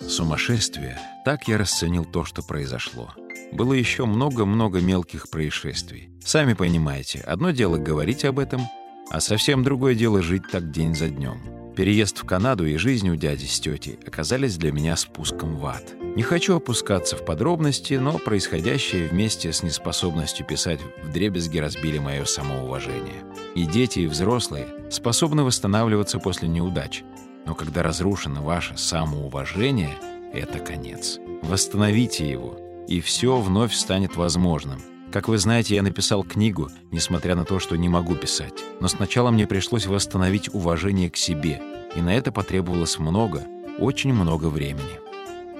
Сумасшествие. Так я расценил то, что произошло. Было еще много-много мелких происшествий. Сами понимаете, одно дело говорить об этом, а совсем другое дело жить так день за днем. Переезд в Канаду и жизнь у дяди с тетей оказались для меня спуском в ад. Не хочу опускаться в подробности, но происходящее вместе с неспособностью писать в дребезги разбили мое самоуважение. И дети, и взрослые способны восстанавливаться после неудач. Но когда разрушено ваше самоуважение, это конец. Восстановите его, и все вновь станет возможным. Как вы знаете, я написал книгу, несмотря на то, что не могу писать. Но сначала мне пришлось восстановить уважение к себе, и на это потребовалось много, очень много времени.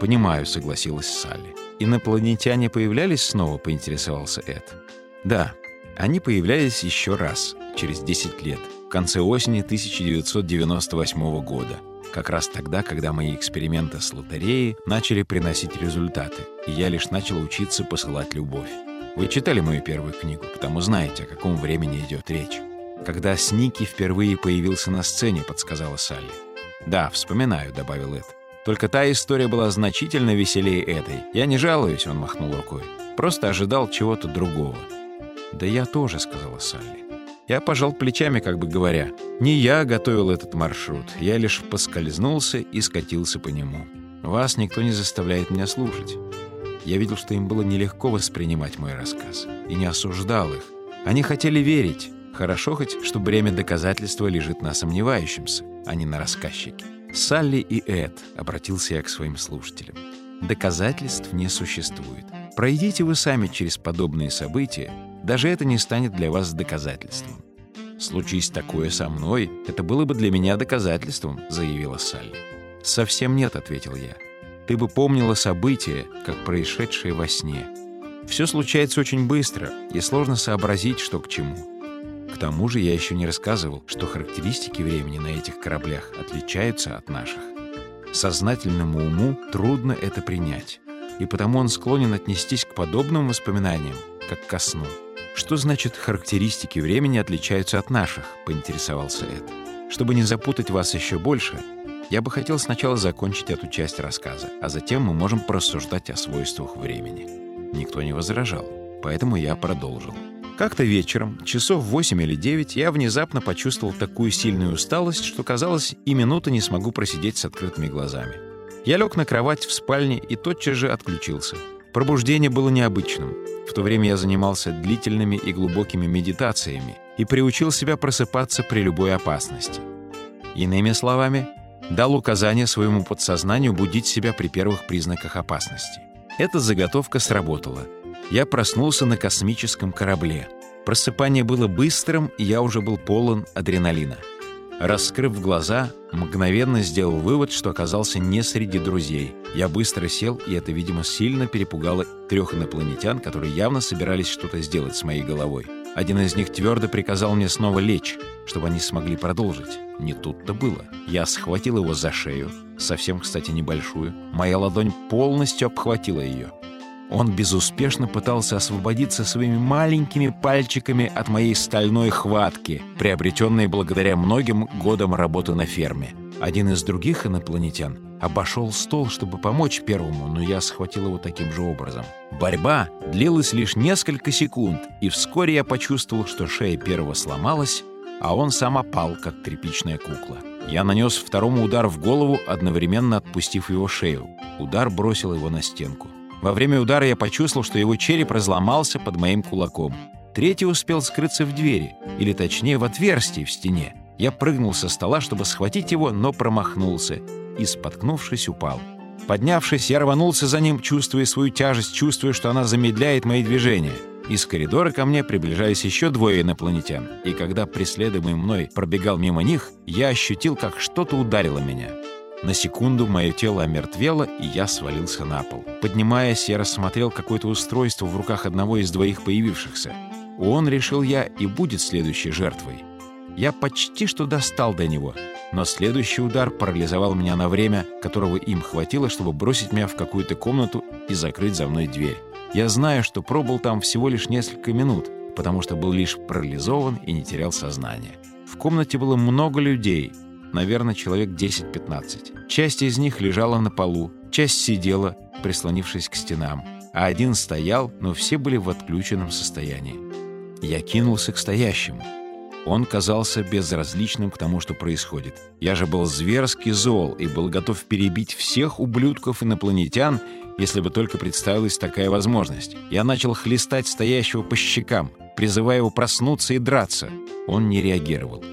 «Понимаю», — согласилась Салли. «Инопланетяне появлялись снова?» — поинтересовался Эд. «Да, они появлялись еще раз, через 10 лет, конце осени 1998 года, как раз тогда, когда мои эксперименты с лотереей начали приносить результаты, и я лишь начал учиться посылать любовь. Вы читали мою первую книгу, потому знаете, о каком времени идет речь. Когда Сники впервые появился на сцене, подсказала Салли. «Да, вспоминаю», — добавил Эд. «Только та история была значительно веселее этой. Я не жалуюсь», — он махнул рукой. «Просто ожидал чего-то другого». «Да я тоже», — сказала Салли. Я пожал плечами, как бы говоря. Не я готовил этот маршрут, я лишь поскользнулся и скатился по нему. Вас никто не заставляет меня слушать. Я видел, что им было нелегко воспринимать мой рассказ. И не осуждал их. Они хотели верить. Хорошо хоть, что бремя доказательства лежит на сомневающемся, а не на рассказчике. «Салли и Эд», — обратился я к своим слушателям. «Доказательств не существует. Пройдите вы сами через подобные события, даже это не станет для вас доказательством». «Случись такое со мной, это было бы для меня доказательством», — заявила Салли. «Совсем нет», — ответил я ты бы помнила события, как происшедшие во сне. Все случается очень быстро, и сложно сообразить, что к чему. К тому же я еще не рассказывал, что характеристики времени на этих кораблях отличаются от наших. Сознательному уму трудно это принять, и потому он склонен отнестись к подобным воспоминаниям, как ко сну. «Что значит характеристики времени отличаются от наших?» — поинтересовался Эд. Чтобы не запутать вас еще больше, я бы хотел сначала закончить эту часть рассказа, а затем мы можем порассуждать о свойствах времени. Никто не возражал, поэтому я продолжил. Как-то вечером, часов 8 или 9, я внезапно почувствовал такую сильную усталость, что казалось, и минуты не смогу просидеть с открытыми глазами. Я лег на кровать в спальне и тотчас же отключился. Пробуждение было необычным. В то время я занимался длительными и глубокими медитациями и приучил себя просыпаться при любой опасности. Иными словами, дал указание своему подсознанию будить себя при первых признаках опасности. Эта заготовка сработала. Я проснулся на космическом корабле. Просыпание было быстрым, и я уже был полон адреналина. Раскрыв глаза, мгновенно сделал вывод, что оказался не среди друзей. Я быстро сел, и это, видимо, сильно перепугало трех инопланетян, которые явно собирались что-то сделать с моей головой. Один из них твердо приказал мне снова лечь, чтобы они смогли продолжить. Не тут-то было. Я схватил его за шею, совсем, кстати, небольшую. Моя ладонь полностью обхватила ее. Он безуспешно пытался освободиться своими маленькими пальчиками от моей стальной хватки, приобретенной благодаря многим годам работы на ферме. Один из других инопланетян обошел стол, чтобы помочь первому, но я схватил его таким же образом. Борьба длилась лишь несколько секунд, и вскоре я почувствовал, что шея первого сломалась, а он сам опал, как тряпичная кукла. Я нанес второму удар в голову, одновременно отпустив его шею. Удар бросил его на стенку. Во время удара я почувствовал, что его череп разломался под моим кулаком. Третий успел скрыться в двери, или точнее в отверстии в стене. Я прыгнул со стола, чтобы схватить его, но промахнулся и, споткнувшись, упал. Поднявшись, я рванулся за ним, чувствуя свою тяжесть, чувствуя, что она замедляет мои движения. Из коридора ко мне приближались еще двое инопланетян, и когда преследуемый мной пробегал мимо них, я ощутил, как что-то ударило меня. На секунду мое тело омертвело, и я свалился на пол. Поднимаясь, я рассмотрел какое-то устройство в руках одного из двоих появившихся. Он, решил я, и будет следующей жертвой. Я почти что достал до него, но следующий удар парализовал меня на время, которого им хватило, чтобы бросить меня в какую-то комнату и закрыть за мной дверь. Я знаю, что пробыл там всего лишь несколько минут, потому что был лишь парализован и не терял сознание. В комнате было много людей, наверное, человек 10-15. Часть из них лежала на полу, Часть сидела, прислонившись к стенам, а один стоял, но все были в отключенном состоянии. Я кинулся к стоящему. Он казался безразличным к тому, что происходит. Я же был зверски зол и был готов перебить всех ублюдков-инопланетян, если бы только представилась такая возможность. Я начал хлестать стоящего по щекам, призывая его проснуться и драться. Он не реагировал.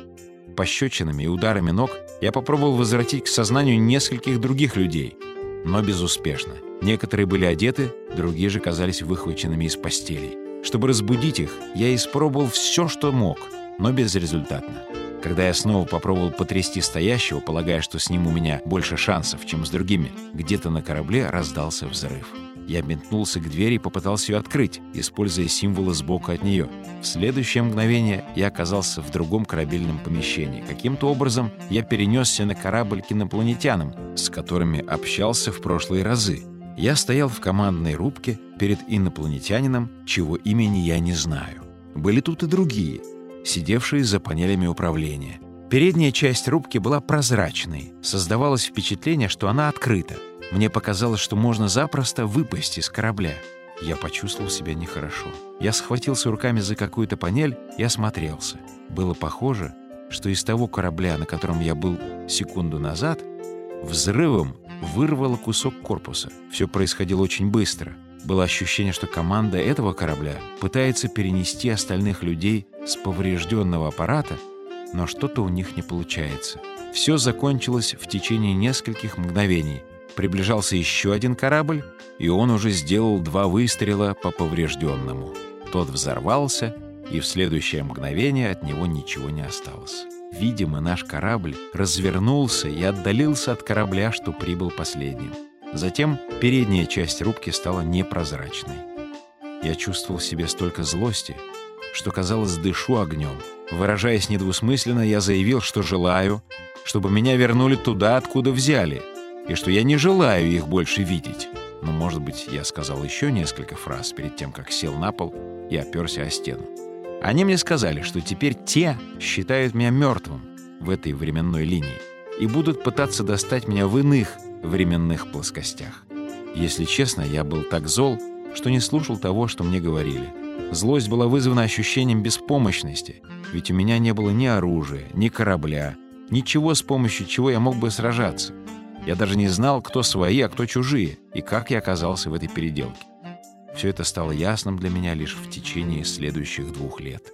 Пощечинами и ударами ног я попробовал возвратить к сознанию нескольких других людей, но безуспешно. Некоторые были одеты, другие же казались выхваченными из постелей. Чтобы разбудить их, я испробовал все, что мог — но безрезультатно. Когда я снова попробовал потрясти стоящего, полагая, что с ним у меня больше шансов, чем с другими, где-то на корабле раздался взрыв. Я метнулся к двери и попытался ее открыть, используя символы сбоку от нее. В следующее мгновение я оказался в другом корабельном помещении. Каким-то образом я перенесся на корабль к инопланетянам, с которыми общался в прошлые разы. Я стоял в командной рубке перед инопланетянином, чего имени я не знаю. Были тут и другие — сидевшие за панелями управления. Передняя часть рубки была прозрачной. Создавалось впечатление, что она открыта. Мне показалось, что можно запросто выпасть из корабля. Я почувствовал себя нехорошо. Я схватился руками за какую-то панель и осмотрелся. Было похоже, что из того корабля, на котором я был секунду назад, взрывом вырвало кусок корпуса. Все происходило очень быстро. Было ощущение, что команда этого корабля пытается перенести остальных людей с поврежденного аппарата, но что-то у них не получается. Все закончилось в течение нескольких мгновений. Приближался еще один корабль, и он уже сделал два выстрела по поврежденному. Тот взорвался, и в следующее мгновение от него ничего не осталось. Видимо, наш корабль развернулся и отдалился от корабля, что прибыл последним. Затем передняя часть рубки стала непрозрачной. Я чувствовал в себе столько злости, что, казалось, дышу огнем. Выражаясь недвусмысленно, я заявил, что желаю, чтобы меня вернули туда, откуда взяли, и что я не желаю их больше видеть. Но, может быть, я сказал еще несколько фраз перед тем, как сел на пол и оперся о стену. Они мне сказали, что теперь те считают меня мертвым в этой временной линии и будут пытаться достать меня в иных временных плоскостях. Если честно, я был так зол, что не слушал того, что мне говорили. Злость была вызвана ощущением беспомощности, ведь у меня не было ни оружия, ни корабля, ничего, с помощью чего я мог бы сражаться. Я даже не знал, кто свои, а кто чужие, и как я оказался в этой переделке. Все это стало ясным для меня лишь в течение следующих двух лет.